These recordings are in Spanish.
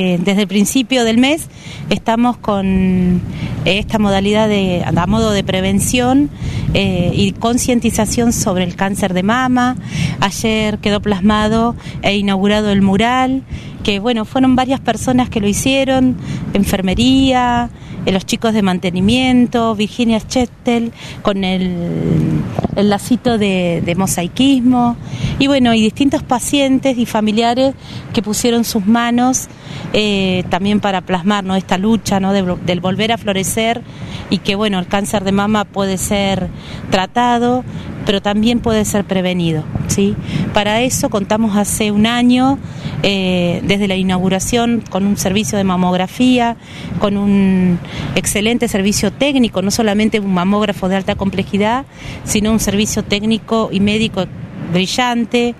Eh, desde el principio del mes estamos con esta modalidad de, a modo de prevención eh, y concientización sobre el cáncer de mama. Ayer quedó plasmado e inaugurado el mural, que bueno, fueron varias personas que lo hicieron, enfermería, eh, los chicos de mantenimiento, Virginia Chettel, con el, el lacito de, de mosaicismo, y bueno, y distintos pacientes y familiares que pusieron sus manos eh, también para plasmar ¿no? esta lucha ¿no? del volver a florecer y que bueno, el cáncer de mama puede ser tratado, pero también puede ser prevenido. ¿Sí? Para eso contamos hace un año, eh, desde la inauguración, con un servicio de mamografía, con un excelente servicio técnico, no solamente un mamógrafo de alta complejidad, sino un servicio técnico y médico brillante,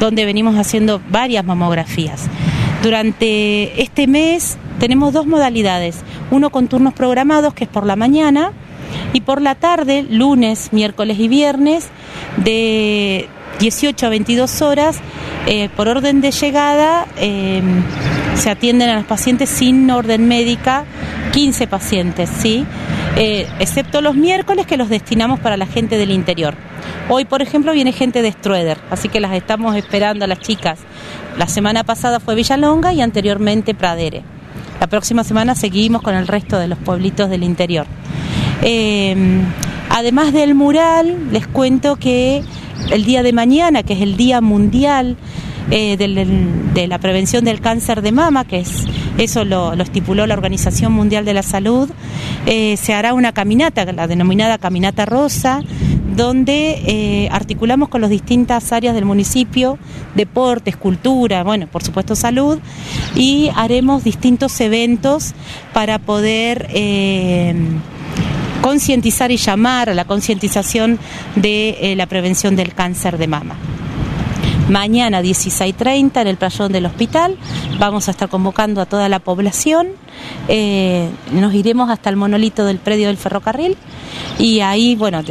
donde venimos haciendo varias mamografías. Durante este mes tenemos dos modalidades, uno con turnos programados, que es por la mañana, y por la tarde, lunes, miércoles y viernes, de 18 a 22 horas, eh, por orden de llegada, eh, se atienden a los pacientes sin orden médica, 15 pacientes, ¿sí? Eh, excepto los miércoles que los destinamos para la gente del interior. Hoy, por ejemplo, viene gente de Strueder, así que las estamos esperando a las chicas. La semana pasada fue Villalonga y anteriormente Pradere. La próxima semana seguimos con el resto de los pueblitos del interior. Eh, además del mural, les cuento que el día de mañana, que es el Día Mundial eh, de la Prevención del Cáncer de Mama, que es eso lo, estipuló la Organización Mundial de la Salud, eh, se hará una caminata, la denominada Caminata Rosa, donde eh, articulamos con las distintas áreas del municipio, deportes, cultura, bueno, por supuesto salud, y haremos distintos eventos para poder concientizar y llamar a la concientización de eh, la prevención del cáncer de mama. Mañana 16.30 en el playón del hospital vamos a estar convocando a toda la población. Eh, nos iremos hasta el monolito del predio del ferrocarril y ahí, bueno,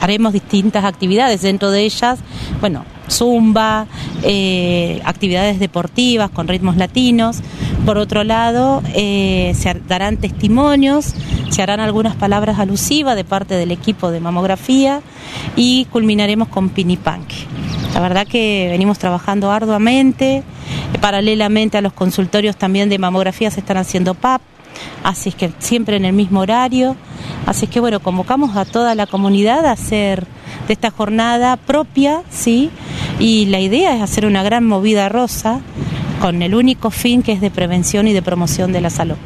haremos distintas actividades, dentro de ellas, bueno, zumba, eh, actividades deportivas con ritmos latinos. Por otro lado, se darán testimonios, se harán algunas palabras alusivas de parte del equipo de mamografía y culminaremos con pinipanque. La verdad que venimos trabajando arduamente, paralelamente a los consultorios también de mamografía se están haciendo PAP, así es que siempre en el mismo horario, así es que bueno, convocamos a toda la comunidad a hacer de esta jornada propia, ¿sí? Y la idea es hacer una gran movida rosa con el único fin que es de prevención y de promoción de la salud.